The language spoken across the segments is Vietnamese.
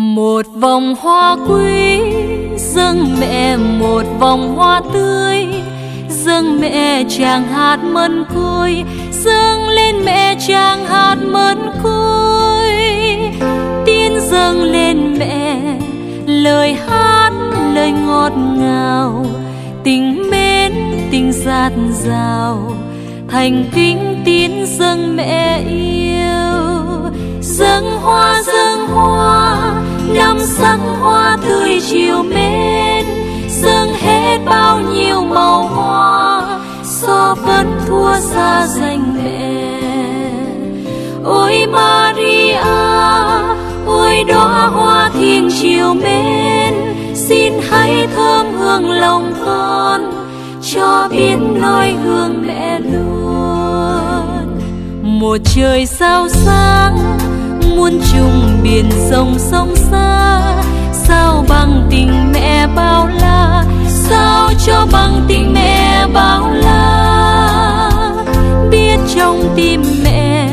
một vòng hoa quý, dâng mẹ một vòng hoa tươi. Dâng mẹ chàng hạt mân côi, dâng lên mẹ chàng hạt mân côi. Tin dâng lên mẹ lời hát, lời ngọt ngào. Tình mến, tình giạt rào thành kính tin dâng mẹ yêu. Dâng hoa dâng hoa năm sắc hoa tươi chiều mến, dâng hết bao nhiêu màu hoa so vẫn thua xa danh mẹ ôi Maria, ôi đóa hoa thiên chiều mến, xin hãy thơm hương lòng con, cho biết nói hương mẹ luôn. Một trời sao sáng muôn trùng biển sông sông xa. Sao bằng tình mẹ bao la? Sao cho bằng tình mẹ bao la? Biết trong tim mẹ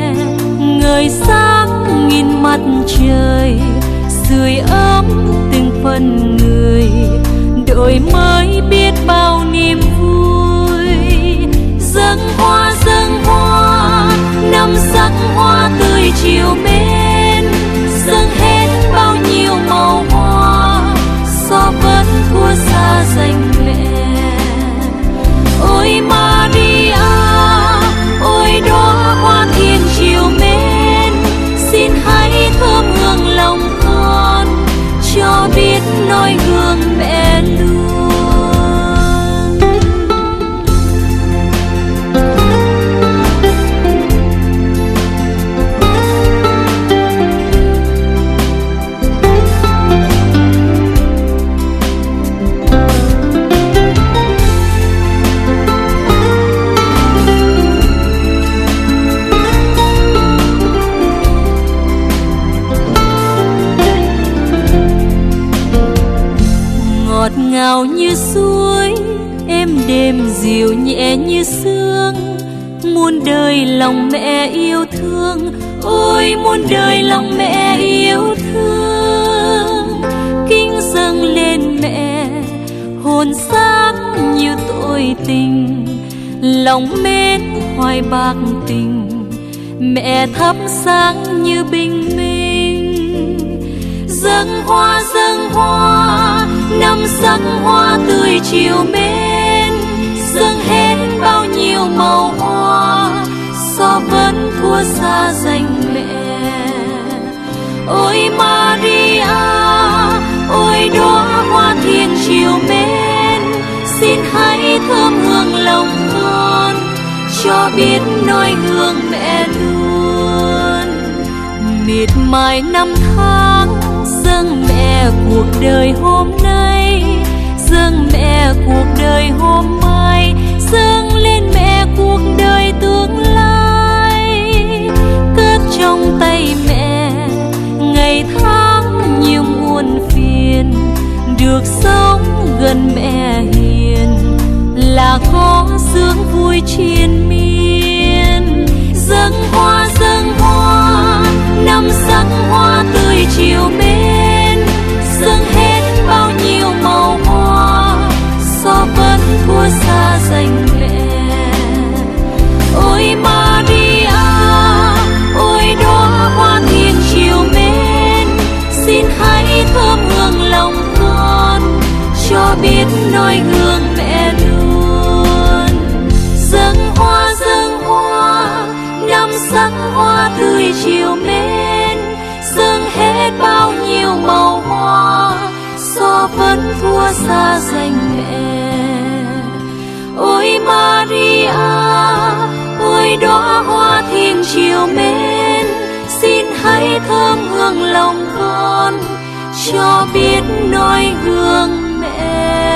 người sáng nghìn mặt trời, sưởi ấm từng phần người. Đổi mới biết bao niềm vui dâng dâng ngào như suối, em đêm dịu nhẹ như sương. Muôn đời lòng mẹ yêu thương, ôi muôn đời lòng mẹ yêu thương. Kính dâng lên mẹ, hồn xác như tội tình. Lòng mến hoài bạc tình, mẹ thắp sáng như bình minh. Dâng hoa dâng hoa năm sắc hoa tươi chiều mến, dâng hết bao nhiêu màu hoa so vẫn thua xa danh mẹ. Ôi Maria, ôi đóa hoa thiên chiều mến, xin hãy thơm hương lòng con cho biết nỗi hương mẹ luôn. Miệt mài năm tháng, dâng mẹ cuộc đời hôm nay dâng mẹ cuộc đời hôm mai, dâng lên mẹ cuộc đời tương lai. Cất trong tay mẹ ngày tháng nhiều muôn phiền, được sống gần mẹ hiền là có sướng vui triền miên. Dâng hoa biết nói hương mẹ luôn. Dâng hoa dâng hoa, năm sắc hoa tươi chiều mến. Dâng hết bao nhiêu màu hoa so vẫn thua xa danh mẹ. Ôi Maria, ôi đóa hoa thiên chiều mến, xin hãy thơm hương lòng con, cho biết nói hương end.